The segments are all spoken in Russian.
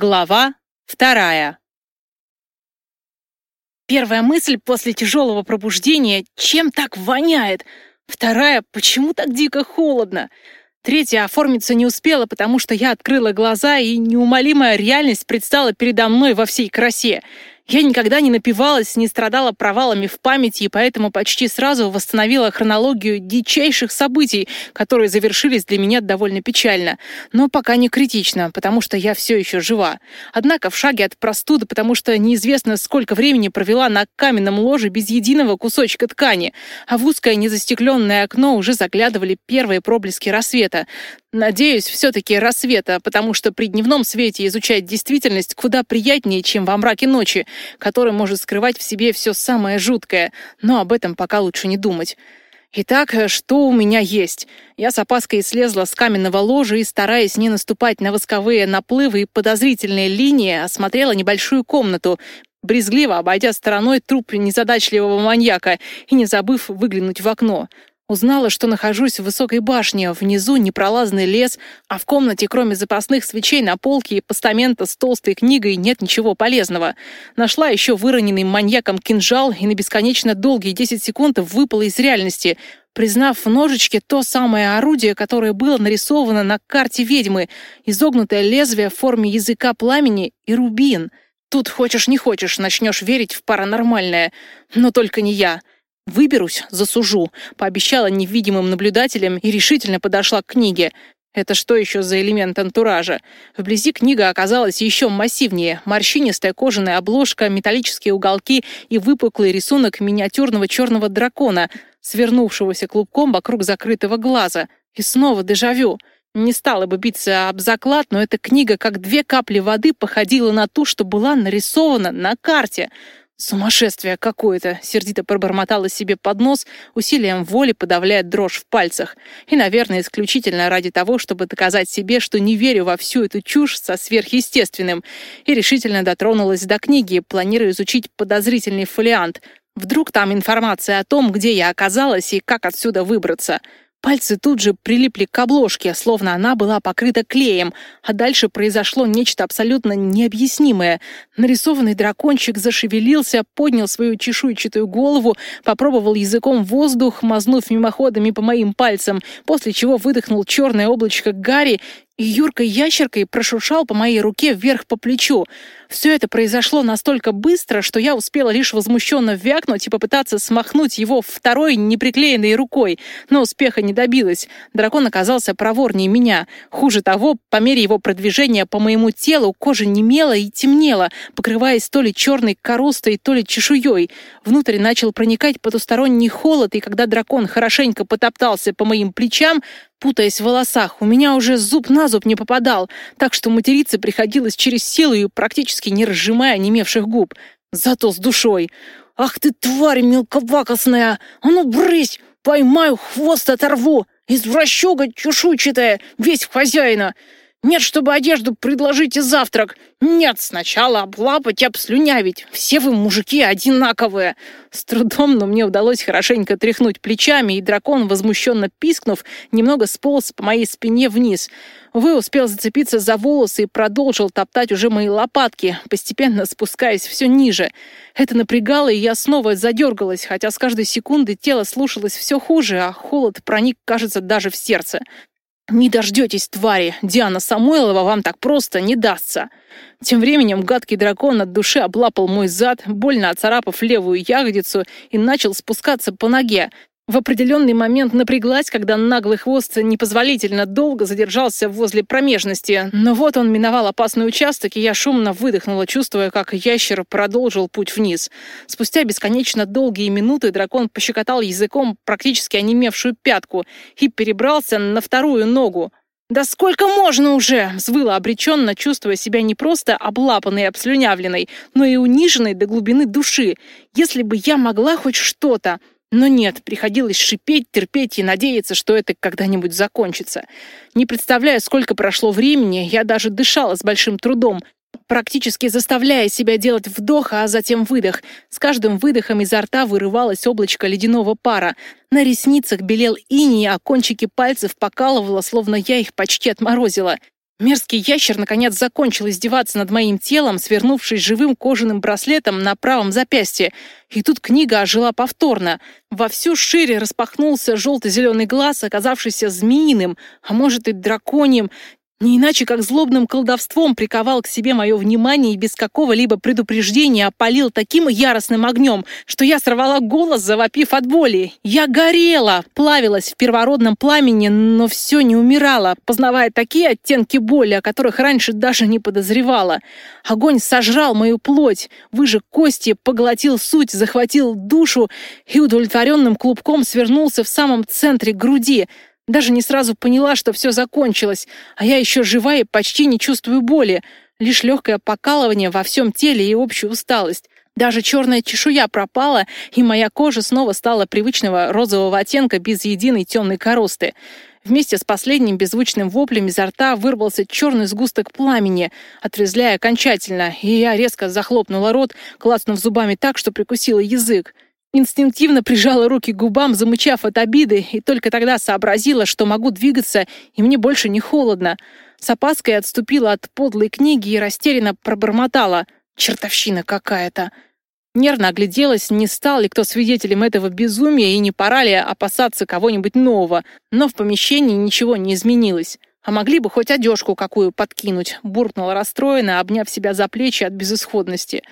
Глава вторая. Первая мысль после тяжелого пробуждения — чем так воняет? Вторая — почему так дико холодно? Третья оформиться не успела, потому что я открыла глаза, и неумолимая реальность предстала передо мной во всей красе — я никогда не напивалась, не страдала провалами в памяти, и поэтому почти сразу восстановила хронологию дичайших событий, которые завершились для меня довольно печально. Но пока не критично, потому что я все еще жива. Однако в шаге от простуды, потому что неизвестно, сколько времени провела на каменном ложе без единого кусочка ткани, а в узкое незастекленное окно уже заглядывали первые проблески рассвета. Надеюсь, все-таки рассвета, потому что при дневном свете изучать действительность куда приятнее, чем во мраке ночи, который может скрывать в себе все самое жуткое, но об этом пока лучше не думать. Итак, что у меня есть? Я с опаской слезла с каменного ложа и, стараясь не наступать на восковые наплывы и подозрительные линии, осмотрела небольшую комнату, брезгливо обойдя стороной труп незадачливого маньяка и не забыв выглянуть в окно. Узнала, что нахожусь в высокой башне, внизу непролазный лес, а в комнате, кроме запасных свечей на полке и постамента с толстой книгой, нет ничего полезного. Нашла еще выроненный маньяком кинжал и на бесконечно долгие 10 секунд выпала из реальности, признав в ножичке то самое орудие, которое было нарисовано на карте ведьмы, изогнутое лезвие в форме языка пламени и рубин. Тут хочешь не хочешь, начнешь верить в паранормальное. Но только не я. «Выберусь, засужу», — пообещала невидимым наблюдателям и решительно подошла к книге. Это что еще за элемент антуража? Вблизи книга оказалась еще массивнее. Морщинистая кожаная обложка, металлические уголки и выпуклый рисунок миниатюрного черного дракона, свернувшегося клубком вокруг закрытого глаза. И снова дежавю. Не стала бы биться об заклад, но эта книга, как две капли воды, походила на ту, что была нарисована на карте — «Сумасшествие какое-то!» — сердито пробормотала себе под нос, усилием воли подавляя дрожь в пальцах. И, наверное, исключительно ради того, чтобы доказать себе, что не верю во всю эту чушь со сверхъестественным. И решительно дотронулась до книги, планируя изучить подозрительный фолиант. Вдруг там информация о том, где я оказалась и как отсюда выбраться. Пальцы тут же прилипли к обложке, словно она была покрыта клеем, а дальше произошло нечто абсолютно необъяснимое. Нарисованный дракончик зашевелился, поднял свою чешуйчатую голову, попробовал языком воздух, мазнув мимоходами по моим пальцам, после чего выдохнул черное облачко Гарри и Юркой ящеркой прошуршал по моей руке вверх по плечу. Все это произошло настолько быстро, что я успела лишь возмущенно вякнуть и попытаться смахнуть его второй неприклеенной рукой, но успеха не добилась. Дракон оказался проворнее меня. Хуже того, по мере его продвижения по моему телу кожа немела и темнела, покрываясь то ли черной коростой, то ли чешуей. Внутрь начал проникать потусторонний холод, и когда дракон хорошенько потоптался по моим плечам, путаясь в волосах. У меня уже зуб на зуб не попадал, так что материться приходилось через силу и практически не разжимая немевших губ. Зато с душой. «Ах ты, тварь мелковакостная! А ну, брысь! Поймаю, хвост оторву! Извращуга чешуйчатая, весь в хозяина!» Нет, чтобы одежду предложить и завтрак. Нет, сначала облапать и обслюнявить. Все вы, мужики, одинаковые. С трудом, но мне удалось хорошенько тряхнуть плечами, и дракон, возмущенно пискнув, немного сполз по моей спине вниз. Вы успел зацепиться за волосы и продолжил топтать уже мои лопатки, постепенно спускаясь все ниже. Это напрягало, и я снова задергалась, хотя с каждой секунды тело слушалось все хуже, а холод проник, кажется, даже в сердце. «Не дождетесь, твари! Диана Самойлова вам так просто не дастся!» Тем временем гадкий дракон от души облапал мой зад, больно оцарапав левую ягодицу, и начал спускаться по ноге, в определенный момент напряглась, когда наглый хвост непозволительно долго задержался возле промежности. Но вот он миновал опасный участок, и я шумно выдохнула, чувствуя, как ящер продолжил путь вниз. Спустя бесконечно долгие минуты дракон пощекотал языком практически онемевшую пятку и перебрался на вторую ногу. «Да сколько можно уже?» — взвыла обреченно, чувствуя себя не просто облапанной и обслюнявленной, но и униженной до глубины души. «Если бы я могла хоть что-то...» Но нет, приходилось шипеть, терпеть и надеяться, что это когда-нибудь закончится. Не представляю, сколько прошло времени, я даже дышала с большим трудом, практически заставляя себя делать вдох, а затем выдох. С каждым выдохом изо рта вырывалось облачко ледяного пара. На ресницах белел иней, а кончики пальцев покалывало, словно я их почти отморозила. Мерзкий ящер наконец закончил издеваться над моим телом, свернувшись живым кожаным браслетом на правом запястье. И тут книга ожила повторно. Во всю шире распахнулся желто-зеленый глаз, оказавшийся змеиным, а может и драконьим. Не иначе, как злобным колдовством приковал к себе мое внимание и без какого-либо предупреждения опалил таким яростным огнем, что я сорвала голос, завопив от боли. Я горела, плавилась в первородном пламени, но все не умирала, познавая такие оттенки боли, о которых раньше даже не подозревала. Огонь сожрал мою плоть, выжег кости, поглотил суть, захватил душу и удовлетворенным клубком свернулся в самом центре груди — даже не сразу поняла, что все закончилось, а я еще жива и почти не чувствую боли, лишь легкое покалывание во всем теле и общую усталость. Даже черная чешуя пропала, и моя кожа снова стала привычного розового оттенка без единой темной коросты. Вместе с последним беззвучным воплем изо рта вырвался черный сгусток пламени, отрезвляя окончательно, и я резко захлопнула рот, клацнув зубами так, что прикусила язык. Инстинктивно прижала руки к губам, замычав от обиды, и только тогда сообразила, что могу двигаться, и мне больше не холодно. С опаской отступила от подлой книги и растерянно пробормотала. «Чертовщина какая-то!» Нервно огляделась, не стал ли кто свидетелем этого безумия и не пора ли опасаться кого-нибудь нового, но в помещении ничего не изменилось. А могли бы хоть одежку какую подкинуть, буркнула расстроенно, обняв себя за плечи от безысходности.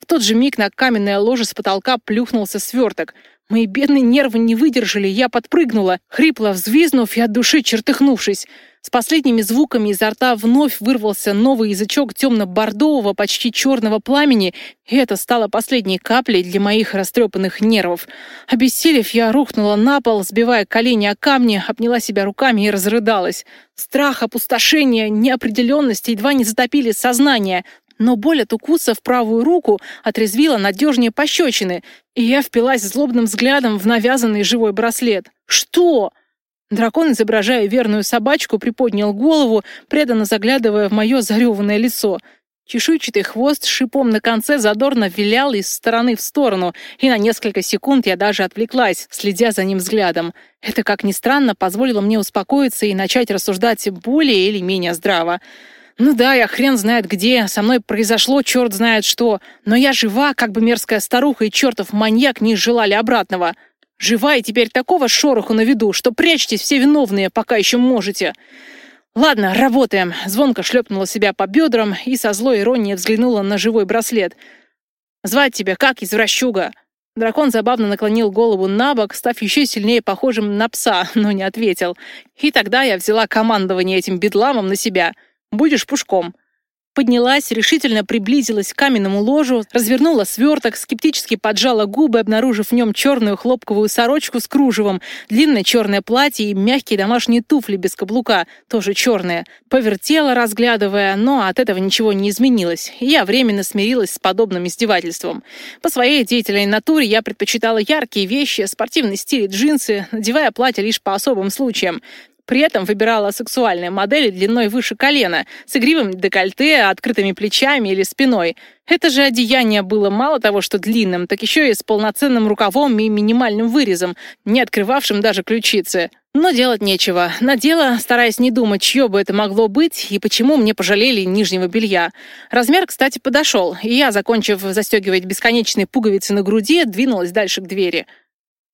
В тот же миг на каменное ложе с потолка плюхнулся сверток. Мои бедные нервы не выдержали, я подпрыгнула, хрипло взвизнув и от души чертыхнувшись. С последними звуками изо рта вновь вырвался новый язычок темно-бордового, почти черного пламени, и это стало последней каплей для моих растрепанных нервов. Обессилев, я рухнула на пол, сбивая колени о камни, обняла себя руками и разрыдалась. Страх, опустошение, неопределенность едва не затопили сознание но боль от укуса в правую руку отрезвила надежнее пощечины, и я впилась злобным взглядом в навязанный живой браслет. «Что?» Дракон, изображая верную собачку, приподнял голову, преданно заглядывая в мое зареванное лицо. Чешуйчатый хвост с шипом на конце задорно вилял из стороны в сторону, и на несколько секунд я даже отвлеклась, следя за ним взглядом. Это, как ни странно, позволило мне успокоиться и начать рассуждать более или менее здраво. Ну да, я хрен знает где, со мной произошло черт знает что, но я жива, как бы мерзкая старуха и чертов маньяк не желали обратного. Жива и теперь такого шороху на виду, что прячьтесь все виновные, пока еще можете. Ладно, работаем. Звонко шлепнула себя по бедрам и со злой иронией взглянула на живой браслет. Звать тебя как, извращуга? Дракон забавно наклонил голову на бок, став еще сильнее похожим на пса, но не ответил. И тогда я взяла командование этим бедламом на себя — Будешь пушком. Поднялась, решительно приблизилась к каменному ложу, развернула сверток, скептически поджала губы, обнаружив в нем черную хлопковую сорочку с кружевом, длинное черное платье и мягкие домашние туфли без каблука, тоже черные. Повертела, разглядывая, но от этого ничего не изменилось. Я временно смирилась с подобным издевательством. По своей деятельной натуре я предпочитала яркие вещи, спортивный стиль джинсы, надевая платье лишь по особым случаям. При этом выбирала сексуальные модели длиной выше колена, с игривым декольте, открытыми плечами или спиной. Это же одеяние было мало того, что длинным, так еще и с полноценным рукавом и минимальным вырезом, не открывавшим даже ключицы. Но делать нечего. Надела, стараясь не думать, чье бы это могло быть и почему мне пожалели нижнего белья. Размер, кстати, подошел, и я, закончив застегивать бесконечные пуговицы на груди, двинулась дальше к двери.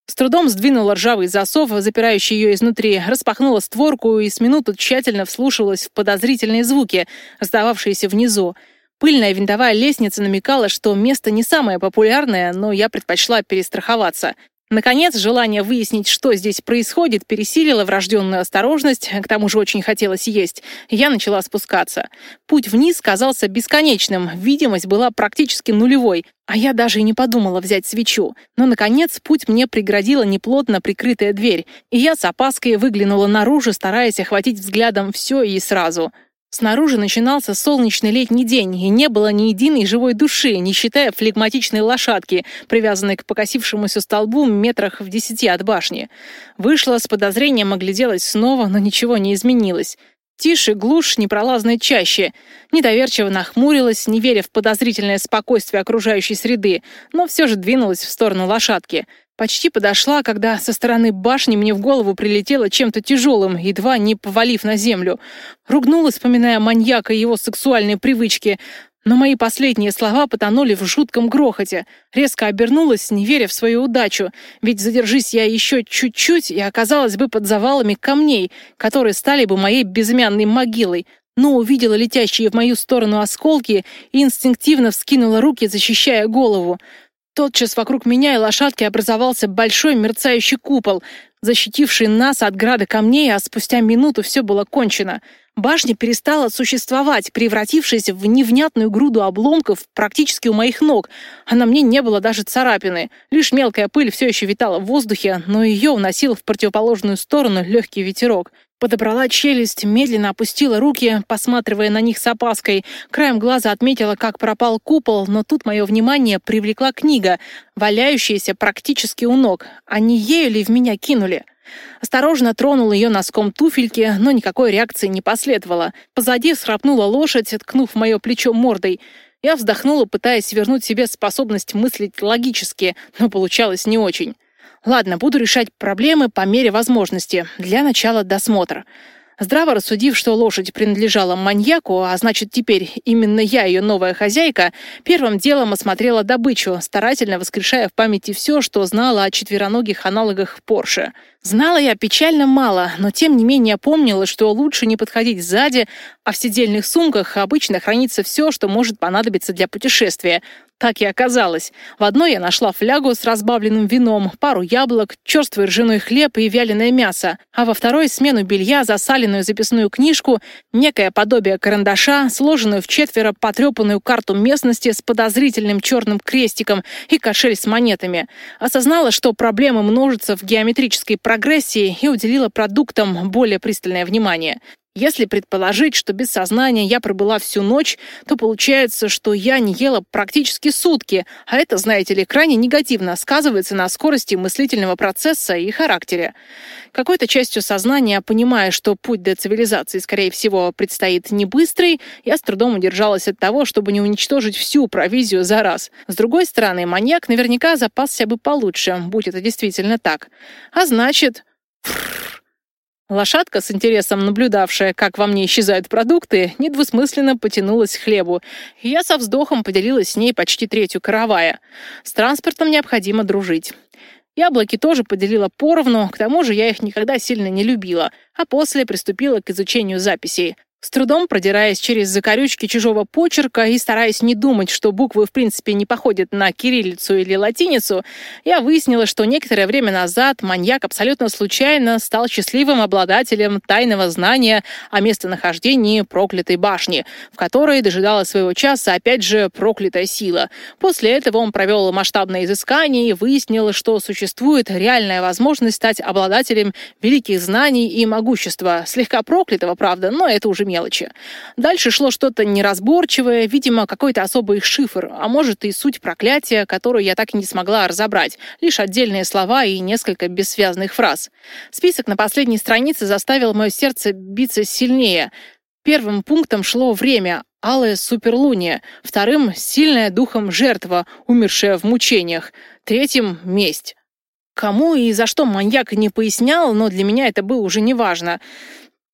С трудом сдвинула ржавый засов, запирающий ее изнутри, распахнула створку и с минуту тщательно вслушивалась в подозрительные звуки, раздававшиеся внизу. Пыльная винтовая лестница намекала, что место не самое популярное, но я предпочла перестраховаться. Наконец, желание выяснить, что здесь происходит, пересилило врожденную осторожность, к тому же очень хотелось есть. Я начала спускаться. Путь вниз казался бесконечным, видимость была практически нулевой, а я даже и не подумала взять свечу. Но, наконец, путь мне преградила неплотно прикрытая дверь, и я с опаской выглянула наружу, стараясь охватить взглядом все и сразу — Снаружи начинался солнечный летний день, и не было ни единой живой души, не считая флегматичной лошадки, привязанной к покосившемуся столбу метрах в десяти от башни. Вышла с подозрением, огляделась снова, но ничего не изменилось. Тише, глушь, непролазной чаще. Недоверчиво нахмурилась, не веря в подозрительное спокойствие окружающей среды, но все же двинулась в сторону лошадки. Почти подошла, когда со стороны башни мне в голову прилетело чем-то тяжелым, едва не повалив на землю. Ругнулась, вспоминая маньяка и его сексуальные привычки. Но мои последние слова потонули в жутком грохоте. Резко обернулась, не веря в свою удачу. Ведь задержись я еще чуть-чуть, и оказалась бы под завалами камней, которые стали бы моей безымянной могилой. Но увидела летящие в мою сторону осколки и инстинктивно вскинула руки, защищая голову. Тотчас вокруг меня и лошадки образовался большой мерцающий купол, защитивший нас от града камней, а спустя минуту все было кончено. Башня перестала существовать, превратившись в невнятную груду обломков практически у моих ног, а на мне не было даже царапины. Лишь мелкая пыль все еще витала в воздухе, но ее уносил в противоположную сторону легкий ветерок. Подобрала челюсть, медленно опустила руки, посматривая на них с опаской. Краем глаза отметила, как пропал купол, но тут мое внимание привлекла книга, валяющаяся практически у ног. Они ею ли в меня кинули? Осторожно тронул ее носком туфельки, но никакой реакции не последовало. Позади схрапнула лошадь, ткнув мое плечо мордой. Я вздохнула, пытаясь вернуть себе способность мыслить логически, но получалось не очень. Ладно, буду решать проблемы по мере возможности. Для начала досмотр. Здраво рассудив, что лошадь принадлежала маньяку, а значит теперь именно я ее новая хозяйка, первым делом осмотрела добычу, старательно воскрешая в памяти все, что знала о четвероногих аналогах Порше. Знала я печально мало, но тем не менее помнила, что лучше не подходить сзади, а в сидельных сумках обычно хранится все, что может понадобиться для путешествия. Так и оказалось. В одной я нашла флягу с разбавленным вином, пару яблок, черствый ржаной хлеб и вяленое мясо, а во второй смену белья, засаленную записную книжку, некое подобие карандаша, сложенную в четверо потрепанную карту местности с подозрительным черным крестиком и кошель с монетами. Осознала, что проблемы множатся в геометрической прогрессии и уделила продуктам более пристальное внимание. Если предположить, что без сознания я пробыла всю ночь, то получается, что я не ела практически сутки, а это, знаете ли, крайне негативно сказывается на скорости мыслительного процесса и характере. Какой-то частью сознания, понимая, что путь до цивилизации, скорее всего, предстоит не быстрый, я с трудом удержалась от того, чтобы не уничтожить всю провизию за раз. С другой стороны, маньяк наверняка запасся бы получше, будь это действительно так. А значит... Лошадка, с интересом наблюдавшая, как во мне исчезают продукты, недвусмысленно потянулась к хлебу, я со вздохом поделилась с ней почти третью каравая. С транспортом необходимо дружить. Яблоки тоже поделила поровну, к тому же я их никогда сильно не любила, а после приступила к изучению записей. С трудом продираясь через закорючки чужого почерка и стараясь не думать, что буквы в принципе не походят на кириллицу или латиницу, я выяснила, что некоторое время назад маньяк абсолютно случайно стал счастливым обладателем тайного знания о местонахождении проклятой башни, в которой дожидалась своего часа опять же проклятая сила. После этого он провел масштабное изыскание и выяснил, что существует реальная возможность стать обладателем великих знаний и могущества. Слегка проклятого, правда, но это уже мелочи. Дальше шло что-то неразборчивое, видимо, какой-то особый шифр, а может и суть проклятия, которую я так и не смогла разобрать, лишь отдельные слова и несколько бессвязных фраз. Список на последней странице заставил мое сердце биться сильнее. Первым пунктом шло время, алая суперлуния, вторым — сильная духом жертва, умершая в мучениях, третьим — месть. Кому и за что маньяк не пояснял, но для меня это было уже неважно.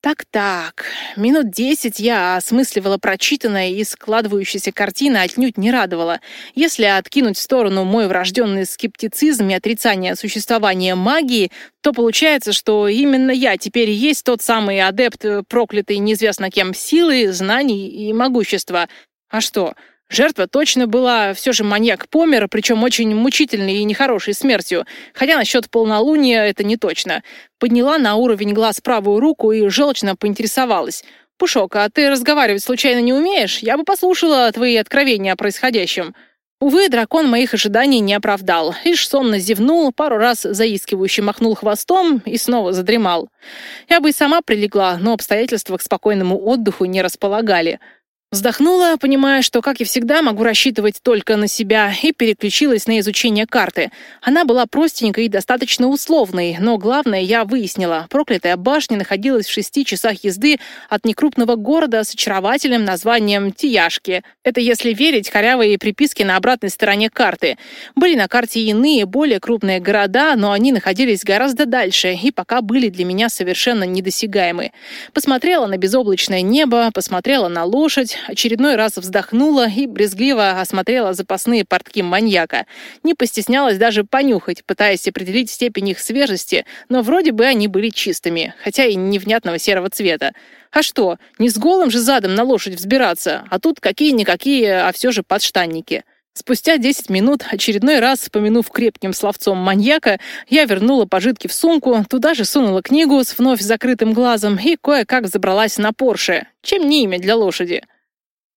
Так-так, минут десять я осмысливала прочитанное, и складывающаяся картина отнюдь не радовала. Если откинуть в сторону мой врожденный скептицизм и отрицание существования магии, то получается, что именно я теперь есть тот самый адепт, проклятый неизвестно кем силы, знаний и могущества. А что, Жертва точно была все же маньяк помер, причем очень мучительной и нехорошей смертью. Хотя насчет полнолуния это не точно. Подняла на уровень глаз правую руку и желчно поинтересовалась. «Пушок, а ты разговаривать случайно не умеешь? Я бы послушала твои откровения о происходящем». Увы, дракон моих ожиданий не оправдал. Лишь сонно зевнул, пару раз заискивающе махнул хвостом и снова задремал. Я бы и сама прилегла, но обстоятельства к спокойному отдыху не располагали. Вздохнула, понимая, что, как и всегда, могу рассчитывать только на себя, и переключилась на изучение карты. Она была простенькой и достаточно условной, но главное я выяснила. Проклятая башня находилась в шести часах езды от некрупного города с очаровательным названием Тияшки. Это если верить корявые приписки на обратной стороне карты. Были на карте иные, более крупные города, но они находились гораздо дальше и пока были для меня совершенно недосягаемы. Посмотрела на безоблачное небо, посмотрела на лошадь, очередной раз вздохнула и брезгливо осмотрела запасные портки маньяка. Не постеснялась даже понюхать, пытаясь определить степень их свежести, но вроде бы они были чистыми, хотя и невнятного серого цвета. А что, не с голым же задом на лошадь взбираться, а тут какие-никакие, а все же подштанники. Спустя 10 минут, очередной раз помянув крепким словцом маньяка, я вернула пожитки в сумку, туда же сунула книгу с вновь закрытым глазом и кое-как забралась на Порше. Чем не имя для лошади?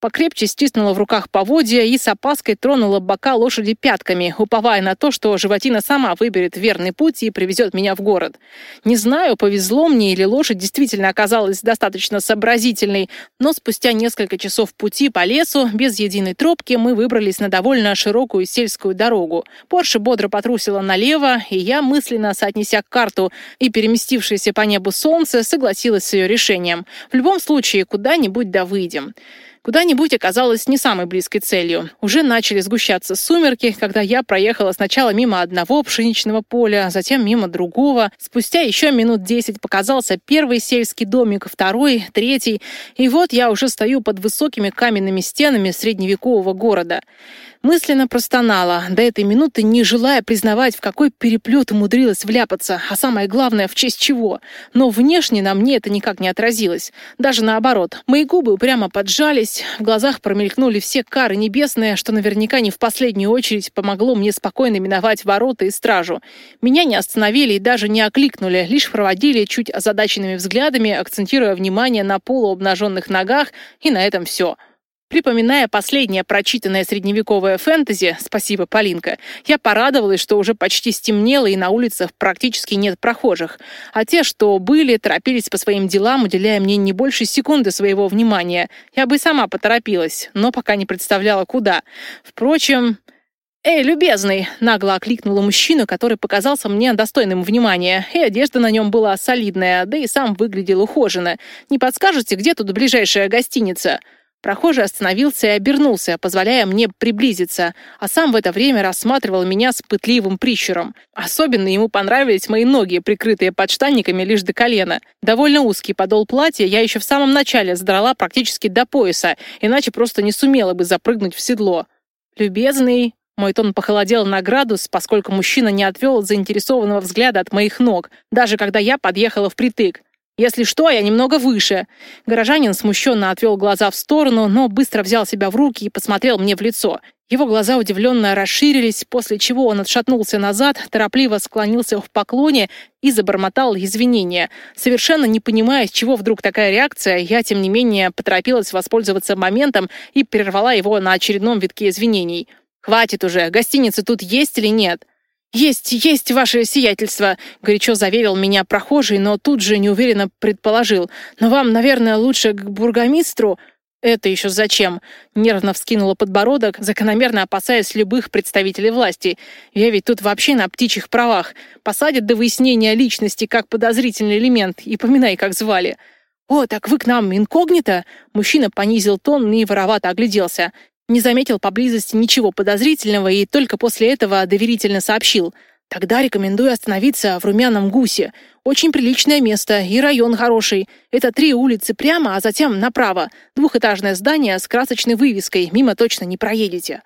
Покрепче стиснула в руках поводья и с опаской тронула бока лошади пятками, уповая на то, что животина сама выберет верный путь и привезет меня в город. Не знаю, повезло мне или лошадь действительно оказалась достаточно сообразительной, но спустя несколько часов пути по лесу, без единой тропки, мы выбрались на довольно широкую сельскую дорогу. Порше бодро потрусила налево, и я, мысленно соотнеся карту и переместившееся по небу солнце, согласилась с ее решением. В любом случае, куда-нибудь да выйдем. Куда-нибудь оказалось не самой близкой целью. Уже начали сгущаться сумерки, когда я проехала сначала мимо одного пшеничного поля, затем мимо другого. Спустя еще минут десять показался первый сельский домик, второй, третий. И вот я уже стою под высокими каменными стенами средневекового города. Мысленно простонала, до этой минуты не желая признавать, в какой переплет умудрилась вляпаться, а самое главное, в честь чего. Но внешне на мне это никак не отразилось. Даже наоборот. Мои губы упрямо поджались, в глазах промелькнули все кары небесные, что наверняка не в последнюю очередь помогло мне спокойно миновать ворота и стражу. Меня не остановили и даже не окликнули, лишь проводили чуть озадаченными взглядами, акцентируя внимание на полуобнаженных ногах, и на этом все. Припоминая последнее прочитанное средневековое фэнтези, спасибо, Полинка, я порадовалась, что уже почти стемнело и на улицах практически нет прохожих. А те, что были, торопились по своим делам, уделяя мне не больше секунды своего внимания. Я бы и сама поторопилась, но пока не представляла, куда. Впрочем... «Эй, любезный!» — нагло окликнула мужчину, который показался мне достойным внимания. И одежда на нем была солидная, да и сам выглядел ухоженно. «Не подскажете, где тут ближайшая гостиница?» Прохожий остановился и обернулся, позволяя мне приблизиться, а сам в это время рассматривал меня с пытливым прищуром. Особенно ему понравились мои ноги, прикрытые подштанниками лишь до колена. Довольно узкий подол платья я еще в самом начале задрала практически до пояса, иначе просто не сумела бы запрыгнуть в седло. «Любезный...» Мой тон похолодел на градус, поскольку мужчина не отвел заинтересованного взгляда от моих ног, даже когда я подъехала впритык. Если что, я немного выше. Горожанин смущенно отвел глаза в сторону, но быстро взял себя в руки и посмотрел мне в лицо. Его глаза удивленно расширились, после чего он отшатнулся назад, торопливо склонился в поклоне и забормотал извинения. Совершенно не понимая, с чего вдруг такая реакция, я, тем не менее, поторопилась воспользоваться моментом и прервала его на очередном витке извинений. «Хватит уже, гостиница тут есть или нет?» «Есть, есть ваше сиятельство», — горячо заверил меня прохожий, но тут же неуверенно предположил. «Но вам, наверное, лучше к бургомистру?» «Это еще зачем?» — нервно вскинула подбородок, закономерно опасаясь любых представителей власти. «Я ведь тут вообще на птичьих правах. Посадят до выяснения личности как подозрительный элемент, и поминай, как звали». «О, так вы к нам инкогнито?» Мужчина понизил тон и воровато огляделся не заметил поблизости ничего подозрительного и только после этого доверительно сообщил. «Тогда рекомендую остановиться в Румяном Гусе. Очень приличное место и район хороший. Это три улицы прямо, а затем направо. Двухэтажное здание с красочной вывеской. Мимо точно не проедете».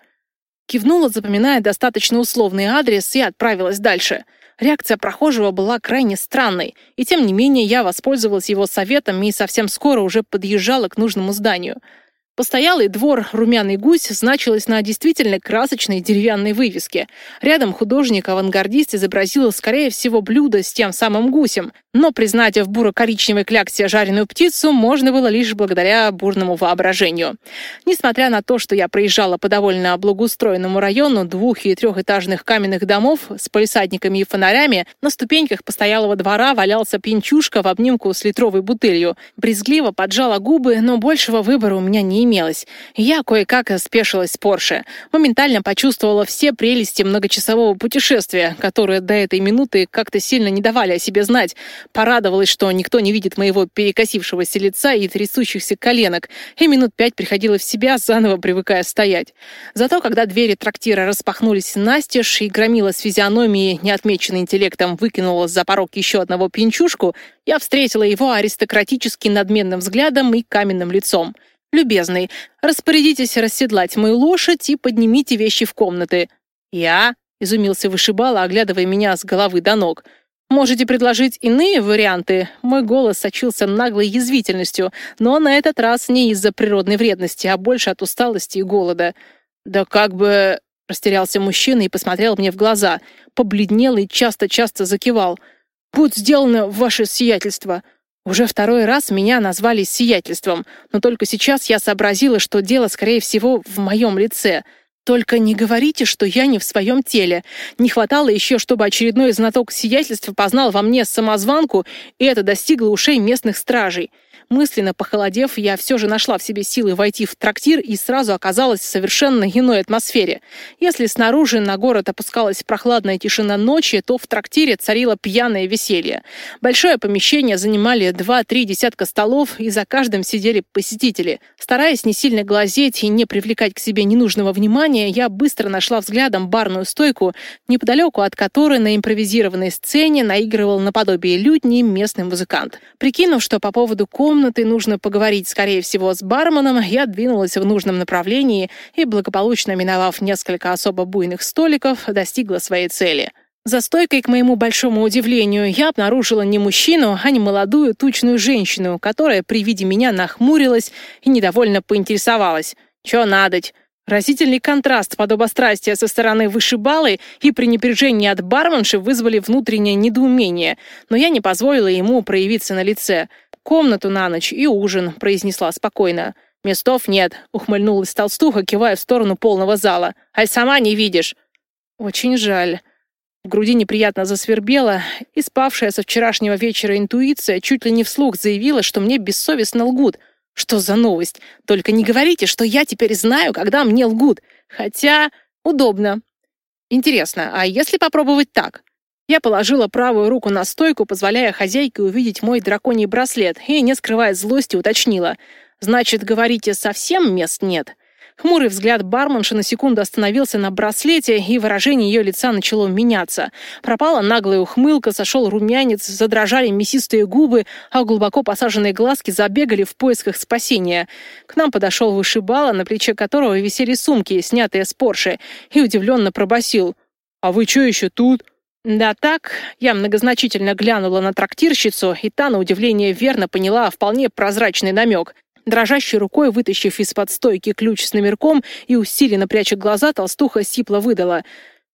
Кивнула, запоминая достаточно условный адрес, и отправилась дальше. Реакция прохожего была крайне странной, и тем не менее я воспользовалась его советом и совсем скоро уже подъезжала к нужному зданию. Постоялый двор «Румяный гусь» значилось на действительно красочной деревянной вывеске. Рядом художник-авангардист изобразил, скорее всего, блюдо с тем самым гусем, но признать в буро-коричневой кляксе жареную птицу можно было лишь благодаря бурному воображению. Несмотря на то, что я проезжала по довольно благоустроенному району двух- и трехэтажных каменных домов с полисадниками и фонарями, на ступеньках постоялого двора валялся пинчушка в обнимку с литровой бутылью. Брезгливо поджала губы, но большего выбора у меня не имелось. Я кое-как спешилась с Порше. Моментально почувствовала все прелести многочасового путешествия, которые до этой минуты как-то сильно не давали о себе знать. Порадовалась, что никто не видит моего перекосившегося лица и трясущихся коленок, и минут пять приходила в себя, заново привыкая стоять. Зато, когда двери трактира распахнулись настежь, и громила с физиономией, не отмеченной интеллектом, выкинула за порог еще одного пинчушку, я встретила его аристократически надменным взглядом и каменным лицом. «Любезный, распорядитесь расседлать мою лошадь и поднимите вещи в комнаты». «Я?» — изумился вышибала, оглядывая меня с головы до ног. «Можете предложить иные варианты?» Мой голос сочился наглой язвительностью, но на этот раз не из-за природной вредности, а больше от усталости и голода. «Да как бы...» — растерялся мужчина и посмотрел мне в глаза. Побледнел и часто-часто закивал — «Будь сделано ваше сиятельство!» Уже второй раз меня назвали сиятельством, но только сейчас я сообразила, что дело, скорее всего, в моем лице. Только не говорите, что я не в своем теле. Не хватало еще, чтобы очередной знаток сиятельства познал во мне самозванку, и это достигло ушей местных стражей. Мысленно похолодев, я все же нашла в себе силы войти в трактир и сразу оказалась в совершенно иной атмосфере. Если снаружи на город опускалась прохладная тишина ночи, то в трактире царило пьяное веселье. Большое помещение занимали два-три десятка столов, и за каждым сидели посетители. Стараясь не сильно глазеть и не привлекать к себе ненужного внимания, я быстро нашла взглядом барную стойку, неподалеку от которой на импровизированной сцене наигрывал наподобие лютни местный музыкант. Прикинув, что по поводу комнаты комнаты, нужно поговорить, скорее всего, с барменом, я двинулась в нужном направлении и, благополучно миновав несколько особо буйных столиков, достигла своей цели. За стойкой, к моему большому удивлению, я обнаружила не мужчину, а не молодую тучную женщину, которая при виде меня нахмурилась и недовольно поинтересовалась. «Чё надоть?» Разительный контраст подобострастия со стороны вышибалы и пренебрежение от барменши вызвали внутреннее недоумение, но я не позволила ему проявиться на лице. «Комнату на ночь и ужин», — произнесла спокойно. «Местов нет», — ухмыльнулась толстуха, кивая в сторону полного зала. «Аль сама не видишь». «Очень жаль». В груди неприятно засвербело, и спавшая со вчерашнего вечера интуиция чуть ли не вслух заявила, что мне бессовестно лгут. Что за новость? Только не говорите, что я теперь знаю, когда мне лгут. Хотя удобно. Интересно, а если попробовать так? Я положила правую руку на стойку, позволяя хозяйке увидеть мой драконий браслет, и, не скрывая злости, уточнила. «Значит, говорите, совсем мест нет?» Хмурый взгляд барменши на секунду остановился на браслете, и выражение ее лица начало меняться. Пропала наглая ухмылка, сошел румянец, задрожали мясистые губы, а глубоко посаженные глазки забегали в поисках спасения. К нам подошел вышибала, на плече которого висели сумки, снятые с Порше, и удивленно пробасил. «А вы что еще тут?» Да так, я многозначительно глянула на трактирщицу, и та, на удивление, верно поняла вполне прозрачный намек. Дрожащей рукой, вытащив из-под стойки ключ с номерком и усиленно пряча глаза, толстуха сипло выдала.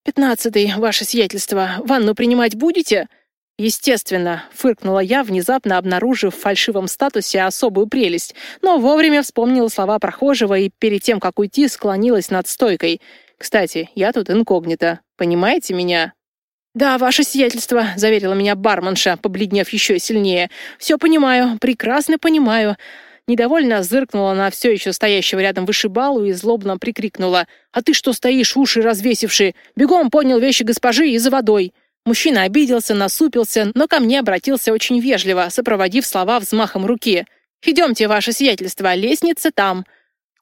«Пятнадцатый, ваше сиятельство, ванну принимать будете?» «Естественно», — фыркнула я, внезапно обнаружив в фальшивом статусе особую прелесть, но вовремя вспомнила слова прохожего и перед тем, как уйти, склонилась над стойкой. «Кстати, я тут инкогнито. Понимаете меня?» «Да, ваше сиятельство», — заверила меня барменша, побледнев еще сильнее. «Все понимаю, прекрасно понимаю». Недовольно зыркнула на все еще стоящего рядом вышибалу и злобно прикрикнула. «А ты что стоишь, уши развесившие? Бегом понял вещи госпожи и за водой!» Мужчина обиделся, насупился, но ко мне обратился очень вежливо, сопроводив слова взмахом руки. «Идемте, ваше сиятельство, лестница там».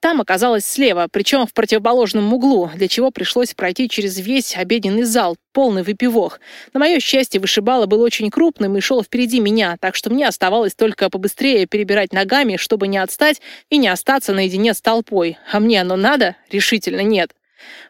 Там оказалось слева, причем в противоположном углу, для чего пришлось пройти через весь обеденный зал, полный выпивох. На мое счастье, вышибало был очень крупным и шел впереди меня, так что мне оставалось только побыстрее перебирать ногами, чтобы не отстать и не остаться наедине с толпой. А мне оно надо? Решительно нет.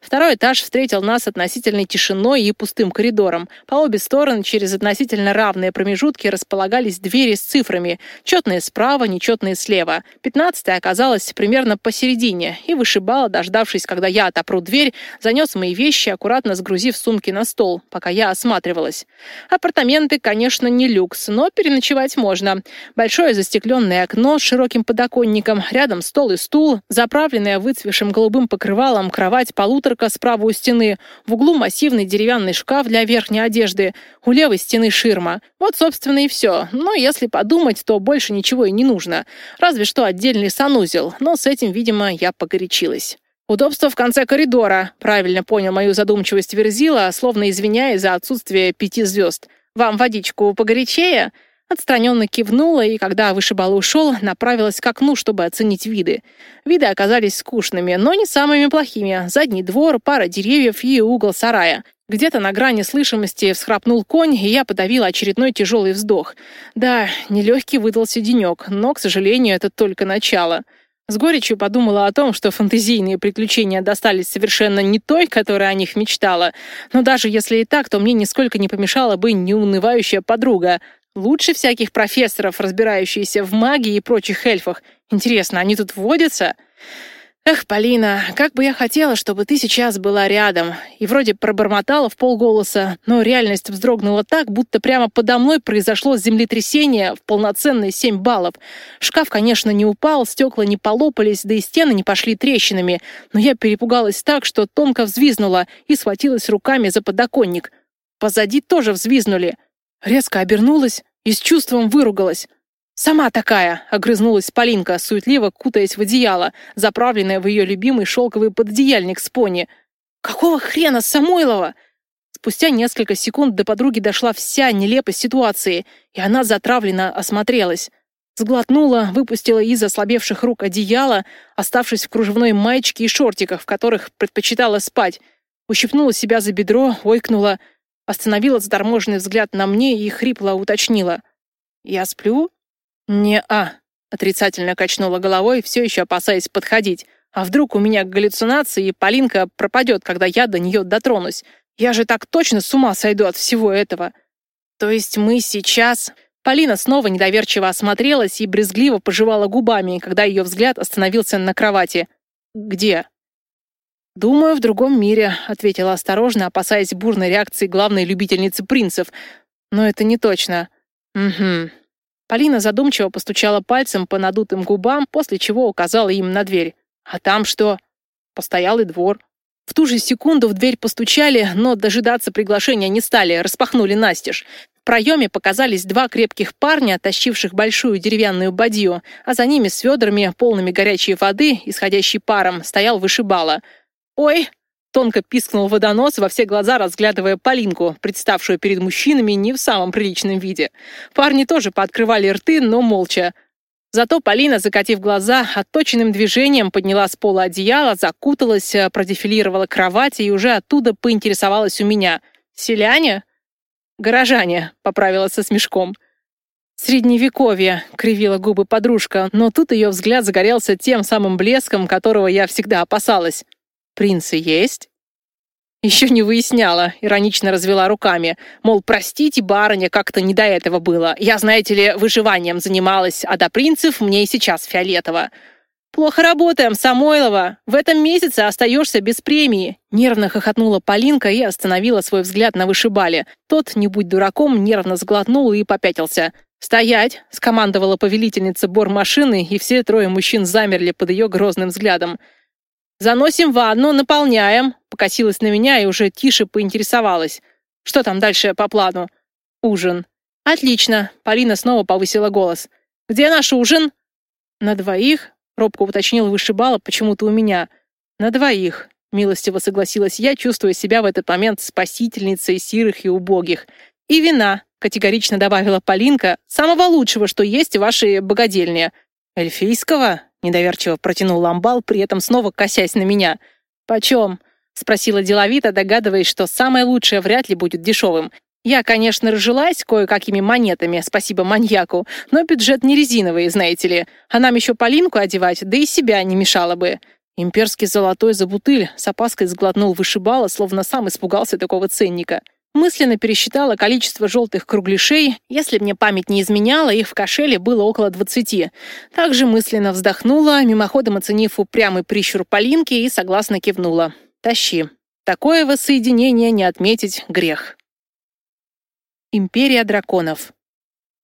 Второй этаж встретил нас относительной тишиной и пустым коридором. По обе стороны через относительно равные промежутки располагались двери с цифрами. Четные справа, нечетные слева. Пятнадцатая оказалась примерно посередине, и вышибала, дождавшись, когда я отопру дверь, занес мои вещи, аккуратно сгрузив сумки на стол, пока я осматривалась. Апартаменты, конечно, не люкс, но переночевать можно. Большое застекленное окно с широким подоконником, рядом стол и стул, заправленная выцвевшим голубым покрывалом кровать полуторка справа у стены, в углу массивный деревянный шкаф для верхней одежды, у левой стены ширма. Вот, собственно, и все. Но если подумать, то больше ничего и не нужно. Разве что отдельный санузел, но с этим, видимо, я погорячилась. Удобство в конце коридора, правильно понял мою задумчивость Верзила, словно извиняясь за отсутствие пяти звезд. Вам водичку погорячее? Отстраненно кивнула и, когда вышибал ушел, направилась к окну, чтобы оценить виды. Виды оказались скучными, но не самыми плохими. Задний двор, пара деревьев и угол сарая. Где-то на грани слышимости всхрапнул конь, и я подавила очередной тяжелый вздох. Да, нелегкий выдался денек, но, к сожалению, это только начало. С горечью подумала о том, что фантазийные приключения достались совершенно не той, которая о них мечтала. Но даже если и так, то мне нисколько не помешала бы неунывающая подруга. Лучше всяких профессоров, разбирающиеся в магии и прочих эльфах. Интересно, они тут водятся? «Эх, Полина, как бы я хотела, чтобы ты сейчас была рядом». И вроде пробормотала в полголоса, но реальность вздрогнула так, будто прямо подо мной произошло землетрясение в полноценные семь баллов. Шкаф, конечно, не упал, стекла не полопались, да и стены не пошли трещинами, но я перепугалась так, что тонко взвизнула и схватилась руками за подоконник. Позади тоже взвизнули. Резко обернулась и с чувством выругалась. «Сама такая!» — огрызнулась Полинка, суетливо кутаясь в одеяло, заправленное в ее любимый шелковый пододеяльник с пони. «Какого хрена, Самойлова?» Спустя несколько секунд до подруги дошла вся нелепость ситуации, и она затравленно осмотрелась. Сглотнула, выпустила из ослабевших рук одеяло, оставшись в кружевной маечке и шортиках, в которых предпочитала спать. Ущипнула себя за бедро, ойкнула, остановила заторможенный взгляд на мне и хрипло уточнила. «Я сплю?» «Не-а», — отрицательно качнула головой, все еще опасаясь подходить. «А вдруг у меня галлюцинации, и Полинка пропадет, когда я до нее дотронусь? Я же так точно с ума сойду от всего этого!» «То есть мы сейчас...» Полина снова недоверчиво осмотрелась и брезгливо пожевала губами, когда ее взгляд остановился на кровати. «Где?» «Думаю, в другом мире», — ответила осторожно, опасаясь бурной реакции главной любительницы принцев. «Но это не точно». «Угу. Полина задумчиво постучала пальцем по надутым губам, после чего указала им на дверь. «А там что?» «Постоялый двор». В ту же секунду в дверь постучали, но дожидаться приглашения не стали, распахнули настежь. В проеме показались два крепких парня, тащивших большую деревянную бадью, а за ними с ведрами, полными горячей воды, исходящей паром, стоял вышибала. «Ой!» Тонко пискнул водонос, во все глаза разглядывая Полинку, представшую перед мужчинами не в самом приличном виде. Парни тоже пооткрывали рты, но молча. Зато Полина, закатив глаза, отточенным движением подняла с пола одеяло, закуталась, продефилировала кровать и уже оттуда поинтересовалась у меня. «Селяне?» «Горожане», — поправила со смешком. «Средневековье», — кривила губы подружка, но тут ее взгляд загорелся тем самым блеском, которого я всегда опасалась. «Принцы есть?» Еще не выясняла, иронично развела руками. Мол, простите, барыня, как-то не до этого было. Я, знаете ли, выживанием занималась, а до принцев мне и сейчас фиолетово. «Плохо работаем, Самойлова. В этом месяце остаешься без премии». Нервно хохотнула Полинка и остановила свой взгляд на вышибале. Тот, не будь дураком, нервно сглотнул и попятился. «Стоять!» — скомандовала повелительница бор машины, и все трое мужчин замерли под ее грозным взглядом. «Заносим ванну, наполняем», — покосилась на меня и уже тише поинтересовалась. «Что там дальше по плану?» «Ужин». «Отлично», — Полина снова повысила голос. «Где наш ужин?» «На двоих», — робко уточнил вышибала почему-то у меня. «На двоих», — милостиво согласилась я, чувствуя себя в этот момент спасительницей сирых и убогих. «И вина», — категорично добавила Полинка, «самого лучшего, что есть в вашей богадельне». «Эльфийского?» Недоверчиво протянул ламбал, при этом снова косясь на меня. «Почем?» — спросила деловито, догадываясь, что самое лучшее вряд ли будет дешевым. Я, конечно, разжилась кое-какими монетами, спасибо маньяку, но бюджет не резиновый, знаете ли. А нам еще Полинку одевать, да и себя не мешало бы. Имперский золотой за бутыль с опаской сглотнул вышибала, словно сам испугался такого ценника. Мысленно пересчитала количество желтых кругляшей. Если мне память не изменяла, их в кошеле было около двадцати. Также мысленно вздохнула, мимоходом оценив упрямый прищур Полинки и согласно кивнула. «Тащи. Такое воссоединение не отметить грех». Империя драконов.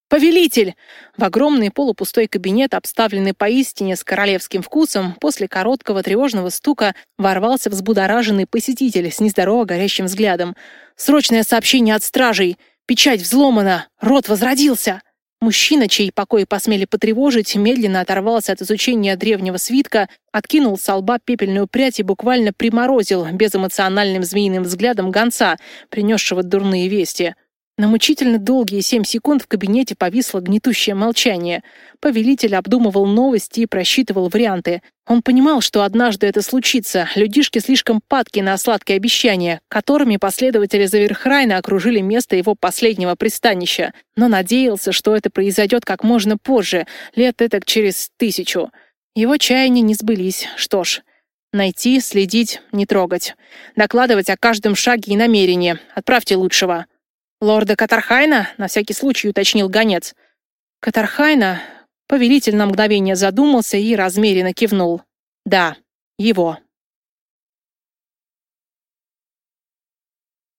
«Повелитель!» В огромный полупустой кабинет, обставленный поистине с королевским вкусом, после короткого тревожного стука ворвался взбудораженный посетитель с нездорово горящим взглядом. «Срочное сообщение от стражей! Печать взломана! Рот возродился!» Мужчина, чей покой посмели потревожить, медленно оторвался от изучения древнего свитка, откинул с лба пепельную прядь и буквально приморозил безэмоциональным змеиным взглядом гонца, принесшего дурные вести — на мучительно долгие семь секунд в кабинете повисло гнетущее молчание. Повелитель обдумывал новости и просчитывал варианты. Он понимал, что однажды это случится. Людишки слишком падки на сладкие обещания, которыми последователи Заверхрайна окружили место его последнего пристанища. Но надеялся, что это произойдет как можно позже, лет этак через тысячу. Его чаяния не сбылись. Что ж, найти, следить, не трогать. Докладывать о каждом шаге и намерении. Отправьте лучшего. «Лорда Катархайна?» — на всякий случай уточнил гонец. Катархайна, повелитель на мгновение задумался и размеренно кивнул. «Да, его».